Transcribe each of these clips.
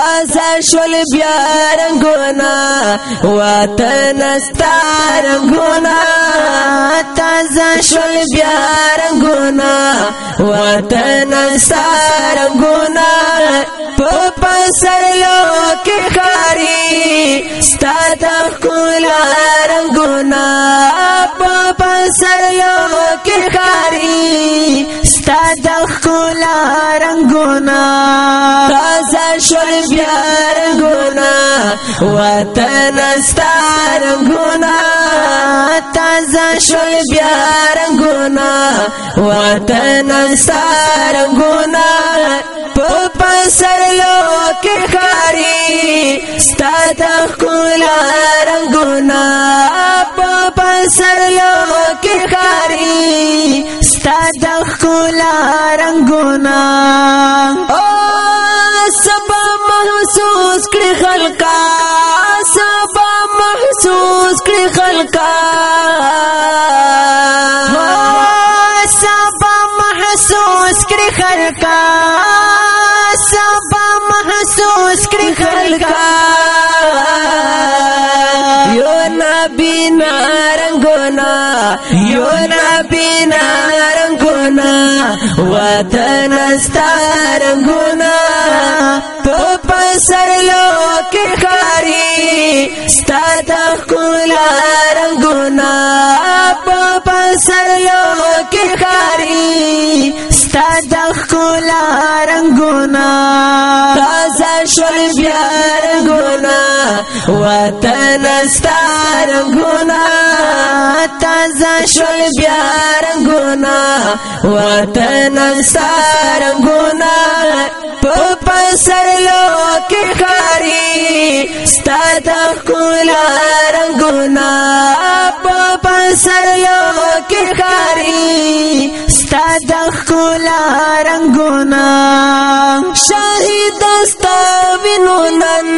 تاسا شول بیا رنگونا وطن استا رنگونا تاسا شول بیا رنگونا وطن استا رنگونا په سر یو کې خاري ستاد کولا رنگونه په سر یو کې خاري ستاد کولا رنگونه تازه شول بیا رنگونه وطن ستار رنگونه تازه شول بیا رنگونه وطن ستار رنگونه په پسر لو کې خاري ستاد کولا رنگونه په پسر لو کې خاري ستاد کولا رنگونه او سبا محسوس کړ خلکا سبا محسوس کړ خلکا बिना रंगोना योना बिना रंगोना वतन रंगोना तो पसर लोक खारी स्तात कुला रंगोना पसर लोक खारी स्तात कुला रंगोना وطن ستار ګنا تازه شول بیا رنگونا وطن ستار ګنا په پسر لو کې خاري ستاد کولا رنگونا په پسر لو کې خاري ستا د ښکلا رنگونه شاهد ستا وینو نن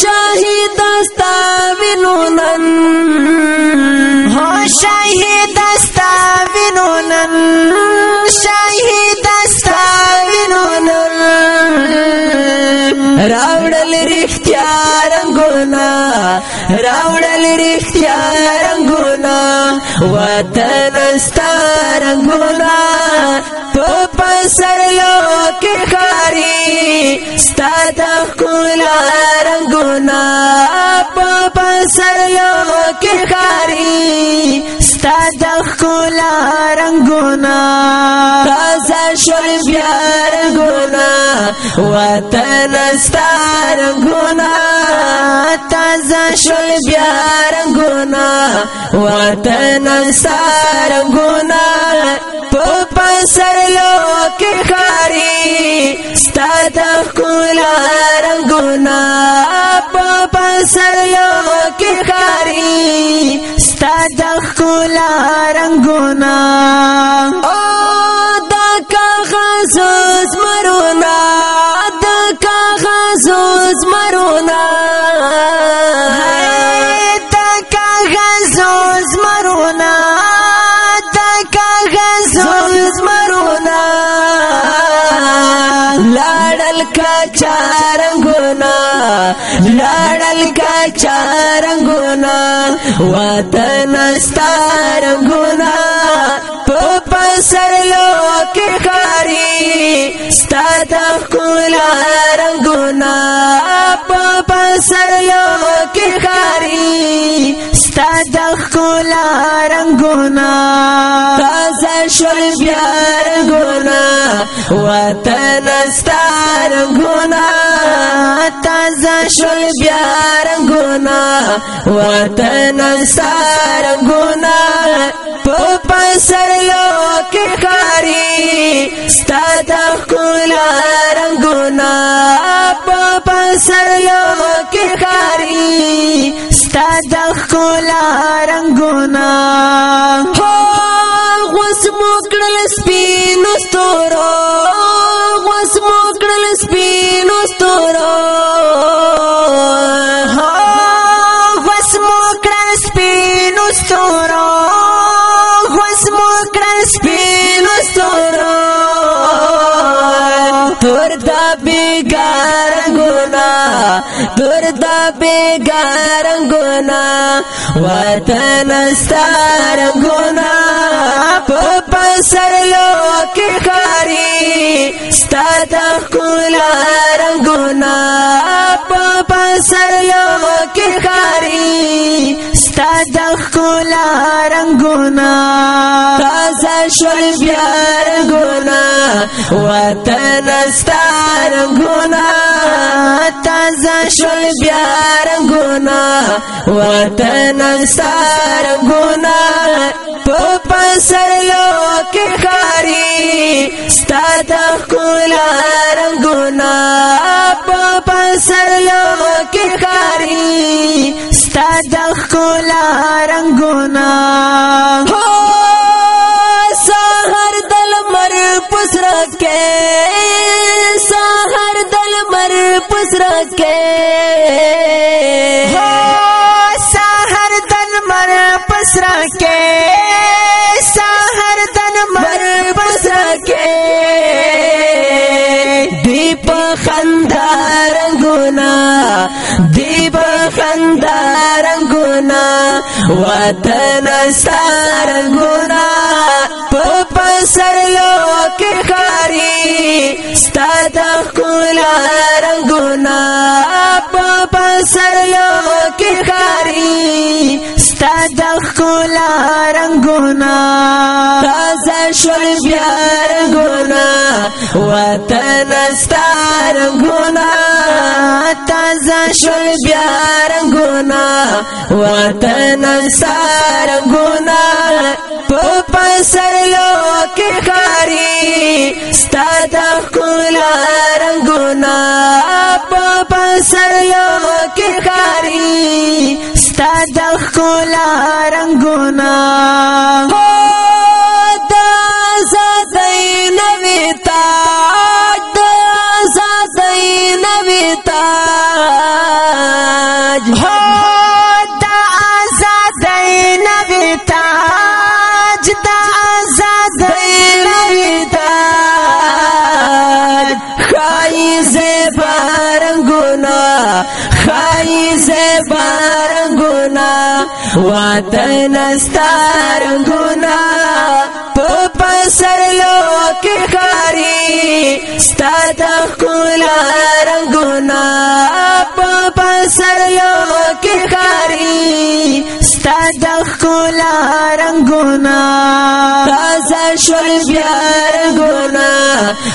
شاهد ستا وینو نن هو شاهد ستا وینو نن شاهد ستا وینو نن راوړل رښتیا رنگونه راوړل رښتیا رنگونه وطن ستا رنگونه پسر لو کې خاري ستاد کولا رنگونا په پسر لو کې خاري ستاد کولا رنگونا راز شول بیا رنگونا وطن ستار رنگونا تازه شول بیا رنگونا وطن ستار رنگونا سر کے سلوکاری سدا کلا رنگنا کے لوکاری ستاد کلا رنگونا او وطن ستار ګنا په پسرلو کې خاري ستاد کولا رنگونا په پسرلو کې خاري ستاد کولا رنگونا تازه شول بیا رنگونا وطن ستار ګنا Viva Rangona, vatan a estar Rangona Pa' pasar lo que gari, estar con la Rangona Pa' pasar lo que gari, estar con la Rangona oh, Agua se moja en el espino estorón کور د بیګارنګونا وطن ستارنګونا په پسر لوک خاري ستاد کولا رنگونا په پسر لوک ښکاری ستا د ښکلا رنگونه تازه شول بیا رنگونه وطن ستا رنگونه تازه شول بیا رنگونه وطن ستا رنگونه په پسر یو کې سد رنگونا رنگنا سلو کے کاری سد کلا رنگونا ہو سہر دل مر پسر کے سہر دل مر پسر کے سہر دل مر پسر کے رنگونا دی بخندا رنگونا وطن ستا رنگونا پپ سر لوک خاری ستا دخکولا رنگونا سړیو کې خاري ستا د خولا رنگونا تازه شول بیا رنگونا وطن ستا رنگونا تازه شول بیا رنگونا وطن ستا رنگونا په پسرلو کې خاري ستا د خولا غمونه په پسړیو کې خاري ستاد خولا رنگونه هو د زدای نوي تاج د زدای نوي تاج وطن ستار ګنا په پسر یو کې خاري ستاد کولا رنگونه سړیو کې کاری ستا د خلا رنگونه راځه شول بیا رنگونه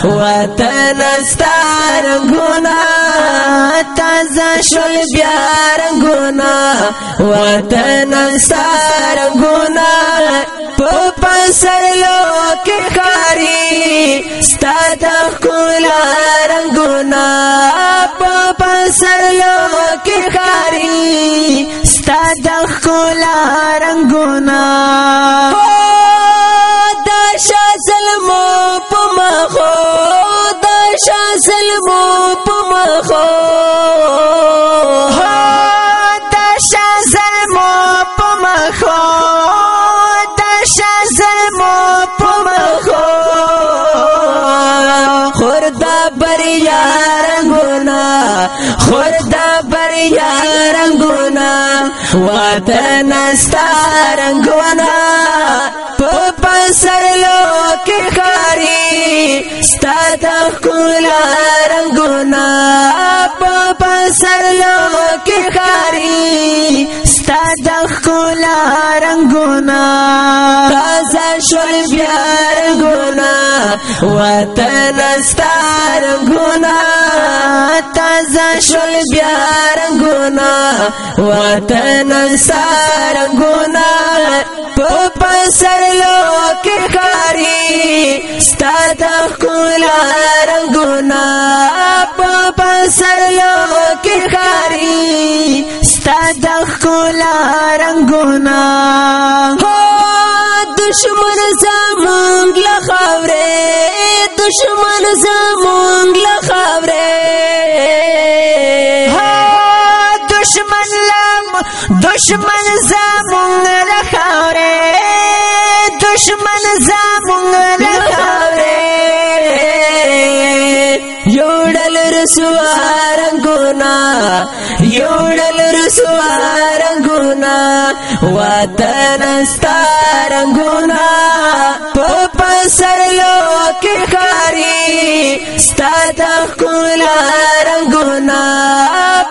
وطن ستا رنگونه تازه شول بیا رنگونه وطن ستا رنگونه په پسړیو کې کاری ستا د خلا ستاد خلا رنگونا La pena estará en Gona, por pasar lo que haré. Estará en Gona, por pasar lo que کولا رنگونا تازه شل بیا رنگونا وطن ستا رنگونا تازه شل بیا رنگونا وطن ستا رنگونا په پسر لوکی خواه دلا رنگونا ہوا دشمن زمونگ لخورے دشمن زمونگ لخورے ہوا دشمن دشمن زمونگ لخورے رے دشمن زامون رسوارنګونا یوړل رسوارنګونا وطن ستارنګونا په سر لو کې خاري ستاد خپل رنگونه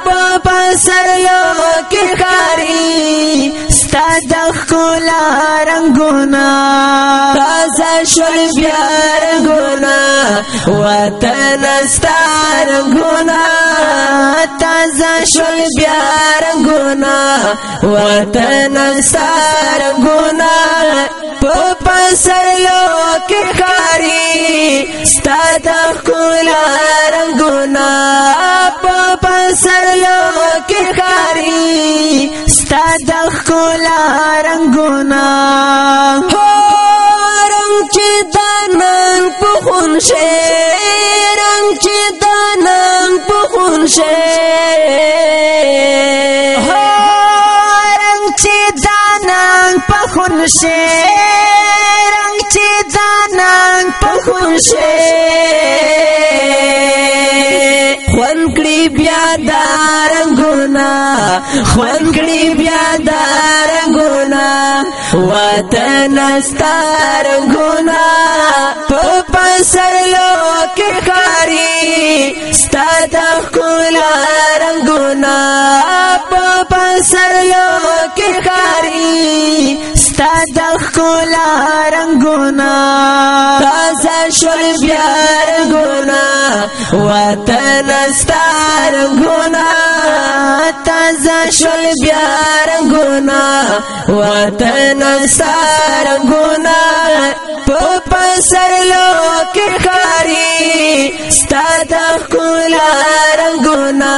په سر لو کې خاري شولا رنگونا تازه شول بیا رنگونا وطن ستا رنگونا تازه شول بیا رنگونا وطن ستا رنگونا په پسر یو کې خاري ستا د خپل رنگونا په پسر یو کې خاري ستا د ښکلا رنگونه هو رنگ چې د نن په خون شه رنگ چې د نن په خون شه هو رنگ چې د نن په خون شه رنگ چې د نن په خون شه کړي بیا د رنگونا خوان کړي بیا د رنگونا وطن ستار رنگونا په پسر لو کې خاري ستاد کولا رنگونا په پسر لو کې خاري تا د ښکلا رنگونه تازه شول بیا رنگونه وطن ستا رنگونه تازه شول بیا رنگونه وطن ستا رنگونه په پسرلو کې خاري ستا د ښکلا رنگونه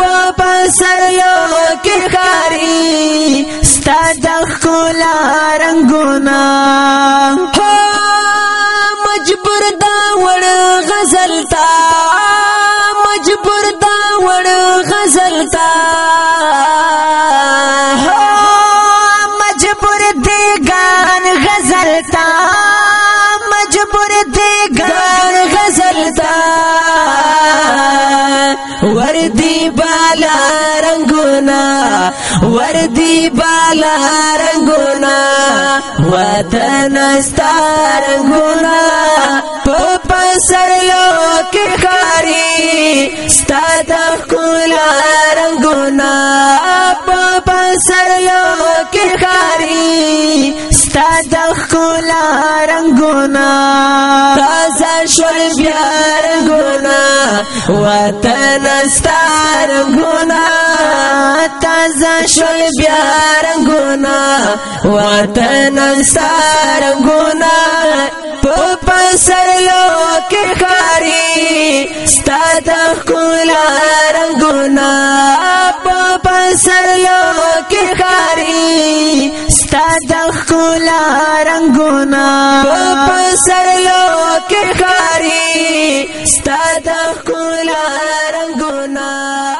په سړیو کې خاري ستاد خلا رنگونه وردی بالا رنگونا وطن استا رنگونا پپا سڑیو کی خاری ستا دخکولا رنگونا پپا سڑیو کی خاری ستا دخکولا رنگونا شور بیار گنا وطن استار گنا تازه شور بیار گنا وطن استار گنا په سر لو کې خاري ستاد کولا رنگونه په سر لو کې خاري ستاد خولا رنگونا په سرلو کې خاري ستاد خولا رنگونا